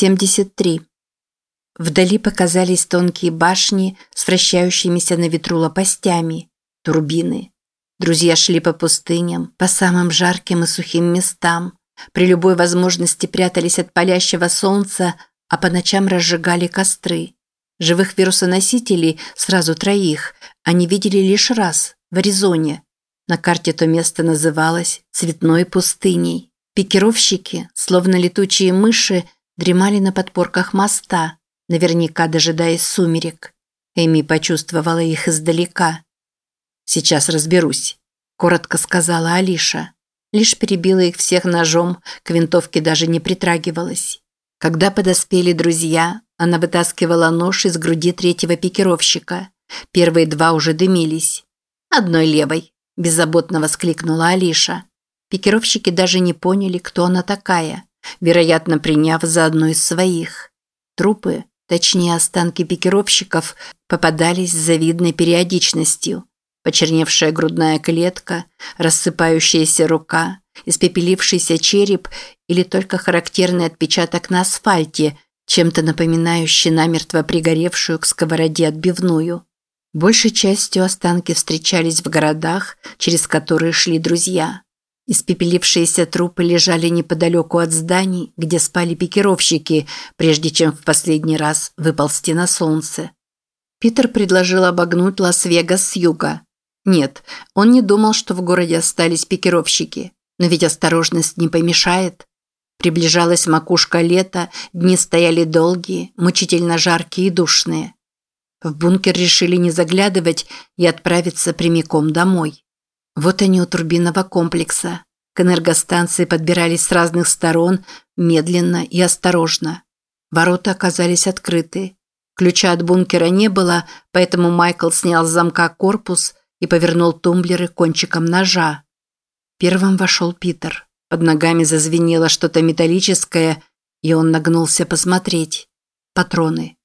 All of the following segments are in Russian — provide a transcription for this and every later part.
73. Вдали показались тонкие башни с вращающимися на ветру лопастями, турбины. Друзья шли по пустыням, по самым жарким и сухим местам. При любой возможности прятались от палящего солнца, а по ночам разжигали костры. Живых вирусоносителей, сразу троих, они видели лишь раз, в Аризоне. На карте то место называлось «Цветной пустыней». Пикировщики, словно летучие мыши, дремали на подпорках моста, наверняка дожидаясь сумерек. Эми почувствовала их издалека. «Сейчас разберусь», – коротко сказала Алиша. Лишь перебила их всех ножом, к винтовке даже не притрагивалась. Когда подоспели друзья, она вытаскивала нож из груди третьего пикировщика. Первые два уже дымились. «Одной левой», – беззаботно воскликнула Алиша. Пикировщики даже не поняли, кто она такая – вероятно, приняв за одну из своих. Трупы, точнее останки пикировщиков, попадались с завидной периодичностью. Почерневшая грудная клетка, рассыпающаяся рука, испепелившийся череп или только характерный отпечаток на асфальте, чем-то напоминающий намертво пригоревшую к сковороде отбивную. Большей частью останки встречались в городах, через которые шли друзья. Испепелившиеся трупы лежали неподалеку от зданий, где спали пикировщики, прежде чем в последний раз выползти на солнце. Питер предложил обогнуть Лас-Вегас с юга. Нет, он не думал, что в городе остались пикировщики. Но ведь осторожность не помешает. Приближалась макушка лета, дни стояли долгие, мучительно жаркие и душные. В бункер решили не заглядывать и отправиться прямиком домой. Вот они у турбинного комплекса. К энергостанции подбирались с разных сторон, медленно и осторожно. Ворота оказались открыты. Ключа от бункера не было, поэтому Майкл снял с замка корпус и повернул тумблеры кончиком ножа. Первым вошел Питер. Под ногами зазвенело что-то металлическое, и он нагнулся посмотреть. Патроны.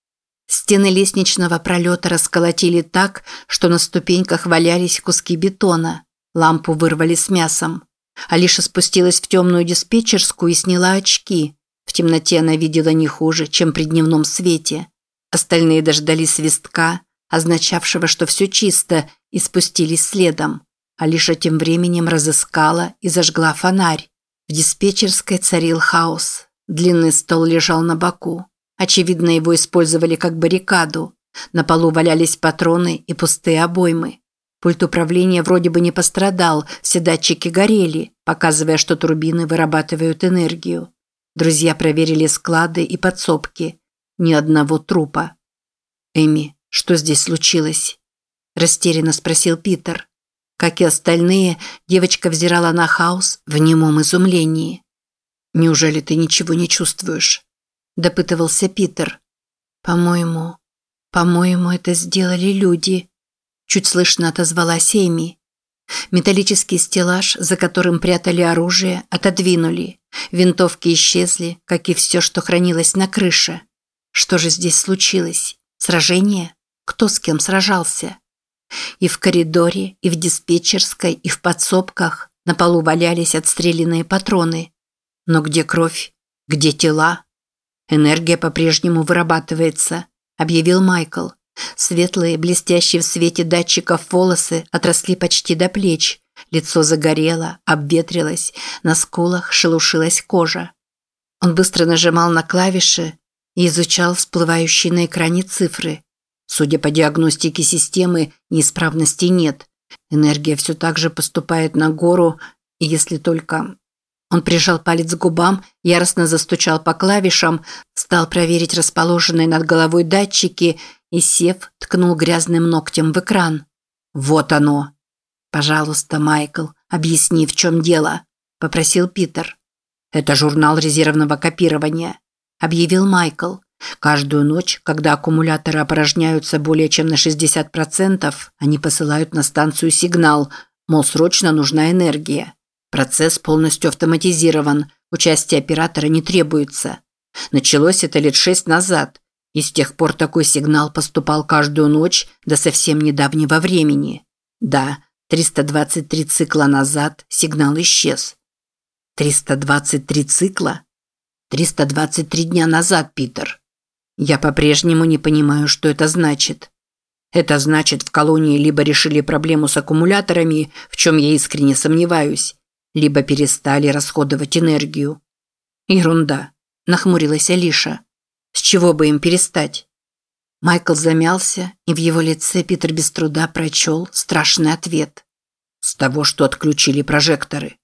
Стены лестничного пролета расколотили так, что на ступеньках валялись куски бетона. Лампу вырвали с мясом. Алиша спустилась в темную диспетчерскую и сняла очки. В темноте она видела не хуже, чем при дневном свете. Остальные дождались свистка, означавшего, что все чисто, и спустились следом. Алиша тем временем разыскала и зажгла фонарь. В диспетчерской царил хаос. Длинный стол лежал на боку. Очевидно, его использовали как баррикаду. На полу валялись патроны и пустые обоймы. Пульт управления вроде бы не пострадал, все датчики горели, показывая, что турбины вырабатывают энергию. Друзья проверили склады и подсобки. Ни одного трупа. «Эми, что здесь случилось?» Растерянно спросил Питер. Как и остальные, девочка взирала на хаос в немом изумлении. «Неужели ты ничего не чувствуешь?» Допытывался Питер. «По-моему, по-моему, это сделали люди», Чуть слышно отозвалась Эми. Металлический стеллаж, за которым прятали оружие, отодвинули. Винтовки исчезли, как и все, что хранилось на крыше. Что же здесь случилось? Сражение? Кто с кем сражался? И в коридоре, и в диспетчерской, и в подсобках на полу валялись отстрелянные патроны. Но где кровь? Где тела? Энергия по-прежнему вырабатывается, объявил Майкл. Светлые, блестящие в свете датчиков волосы отросли почти до плеч. Лицо загорело, обветрилось, на скулах шелушилась кожа. Он быстро нажимал на клавиши и изучал всплывающие на экране цифры. Судя по диагностике системы, неисправностей нет. Энергия все так же поступает на гору, если только... Он прижал палец к губам, яростно застучал по клавишам, стал проверить расположенные над головой датчики и, сев, ткнул грязным ногтем в экран. «Вот оно!» «Пожалуйста, Майкл, объясни, в чем дело», – попросил Питер. «Это журнал резервного копирования», – объявил Майкл. «Каждую ночь, когда аккумуляторы опорожняются более чем на 60%, они посылают на станцию сигнал, мол, срочно нужна энергия. Процесс полностью автоматизирован, участие оператора не требуется. Началось это лет шесть назад, и с тех пор такой сигнал поступал каждую ночь до совсем недавнего времени. Да, 323 цикла назад сигнал исчез. 323 цикла? 323 дня назад, Питер. Я по-прежнему не понимаю, что это значит. Это значит, в колонии либо решили проблему с аккумуляторами, в чем я искренне сомневаюсь, либо перестали расходовать энергию. Ерунда, нахмурилась Алиша. С чего бы им перестать? Майкл замялся, и в его лице Питер без труда прочел страшный ответ. С того, что отключили прожекторы.